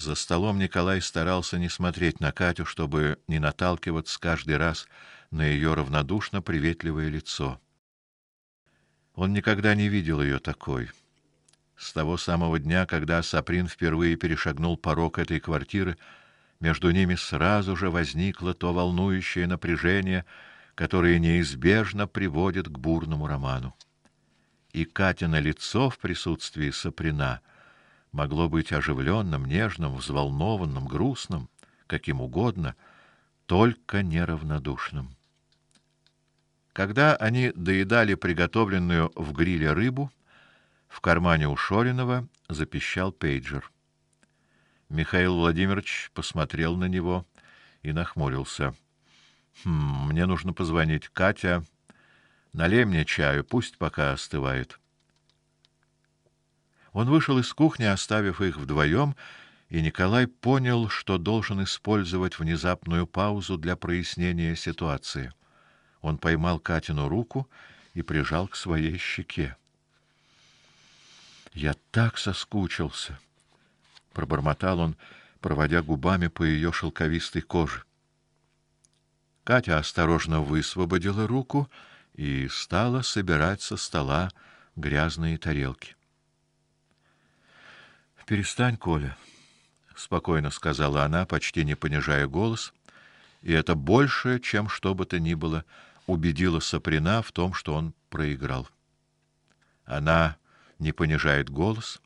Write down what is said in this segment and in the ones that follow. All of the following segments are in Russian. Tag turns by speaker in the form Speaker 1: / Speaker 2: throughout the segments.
Speaker 1: За столом Николай старался не смотреть на Катю, чтобы не наталкиваться каждый раз на ее равнодушно приветливое лицо. Он никогда не видел ее такой. С того самого дня, когда Саприн впервые перешагнул порог этой квартиры, между ними сразу же возникло то волнующее напряжение, которое неизбежно приводит к бурному роману. И Катина лицо в присутствии Саприна могло быть оживленным, нежным, взволнованным, грустным, каким угодно, только неравнодушным. Когда они доедали приготовленную в гриле рыбу, в кармане у Шоринова запищал пейджер. Михаил Владимирович посмотрел на него и нахмурился. Хм, мне нужно позвонить Катя. Налей мне чаю, пусть пока остывает. Он вышел из кухни, оставив их вдвоем, и Николай понял, что должен использовать внезапную паузу для прояснения ситуации. Он поймал Катину руку и прижал к своей щеке. Я так соскучился, пробормотал он, проводя губами по ее шелковистой коже. Катя осторожно высвободила руку и стала собирать со стола грязные тарелки. Перестань, Коля, спокойно сказала она, почти не понижая голос, и это больше, чем что бы то ни было, убедило Саприна в том, что он проиграл. Она не понижает голос,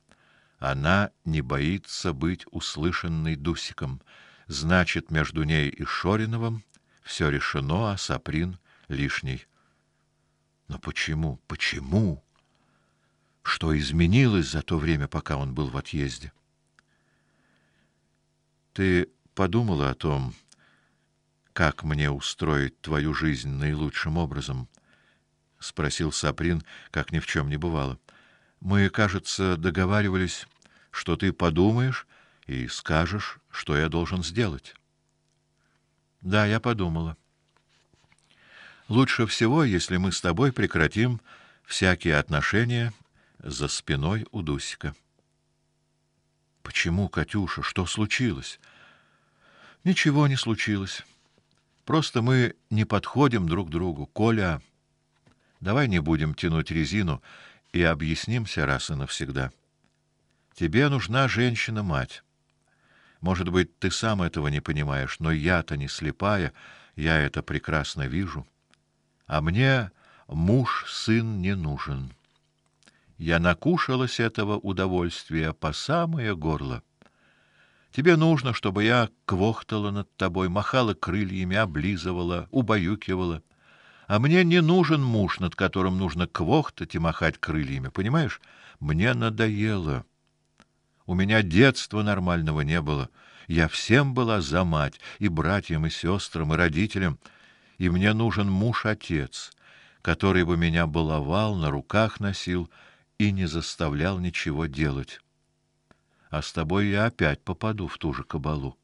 Speaker 1: она не боится быть услышанной Дусиком. Значит, между ней и Шориновым все решено, а Саприн лишний. Но почему? Почему? Что изменилось за то время, пока он был в отъезде. Ты подумала о том, как мне устроить твою жизнь наилучшим образом? спросил Саприн, как ни в чем не бывало. Мы, кажется, договаривались, что ты подумаешь и скажешь, что я должен сделать. Да, я подумала. Лучше всего, если мы с тобой прекратим всякие отношения за спиной у Дусика. Почему, Катюша, что случилось? Ничего не случилось. Просто мы не подходим друг другу. Коля, давай не будем тянуть резину и объяснимся раз и навсегда. Тебе нужна женщина-мать. Может быть, ты сам этого не понимаешь, но я-то не слепая, я это прекрасно вижу. А мне муж-сын не нужен. Я накушалась этого удовольствия по самое горло. Тебе нужно, чтобы я квохтала над тобой, махала крыльями, облизывала, убаюкивала. А мне не нужен муж, над которым нужно квохтать и махать крыльями, понимаешь? Мне надоело. У меня детства нормального не было. Я всем была за мать, и братьям, и сестрам, и родителям, и мне нужен муж-отец, который бы меня баловал, на руках носил, и не заставлял ничего делать. А с тобой я опять попаду в ту же кабалу.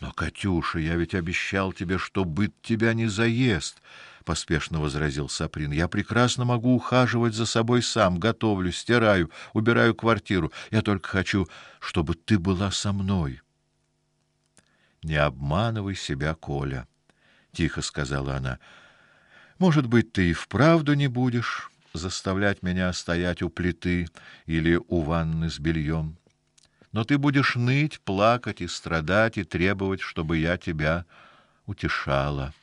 Speaker 1: Но Катюша, я ведь обещал тебе, что быт тебя не заест, поспешно возразил Саприн. Я прекрасно могу ухаживать за собой сам, готовлю, стираю, убираю квартиру. Я только хочу, чтобы ты была со мной. Не обманывай себя, Коля, тихо сказала она. Может быть, ты и вправду не будешь, заставлять меня стоять у плиты или у ванны с бельем. Но ты будешь ныть, плакать и страдать и требовать, чтобы я тебя утешала.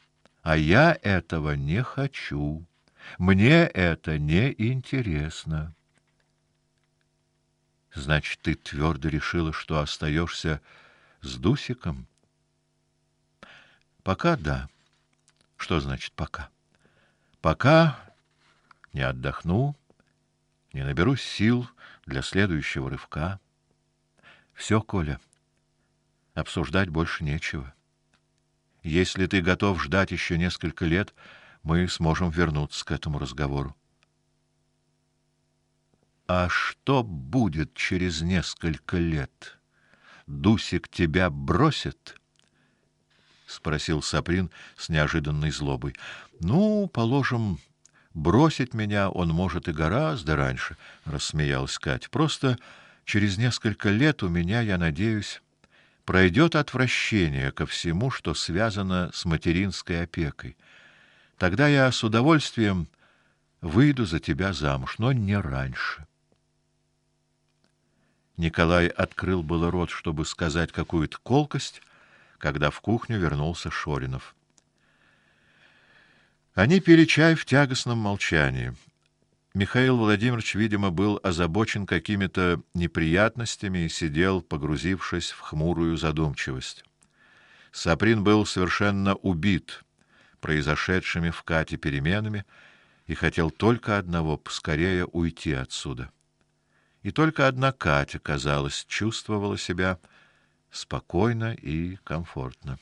Speaker 1: А я этого не хочу. Мне это не интересно. Значит, ты твердо решила, что остаешься с Дусиком? Пока да. Что значит пока? Пока не отдохну, не наберусь сил для следующего рывка. Все, Коля. Обсуждать больше нечего. Если ты готов ждать еще несколько лет, мы сможем вернуться к этому разговору. А что будет через несколько лет? Дусик тебя бросит? спросил Саприн с неожиданной злобой. Ну, положим, Бросить меня он может и гораздо раньше, рассмеялась Катя. Просто Через несколько лет у меня, я надеюсь, пройдет отвращение ко всему, что связано с материнской опекой. Тогда я с удовольствием выйду за тебя замуж, но не раньше. Николай открыл было рот, чтобы сказать какую-то колкость, когда в кухню вернулся Шоринов. Они пили чай в тягостном молчании. Михаил Владимирович, видимо, был озабочен какими-то неприятностями и сидел, погрузившись в хмурую задумчивость. Саприн был совершенно убит произошедшими в Кате переменами и хотел только одного поскорее уйти отсюда. И только одна Катя, казалось, чувствовала себя спокойно и комфортно.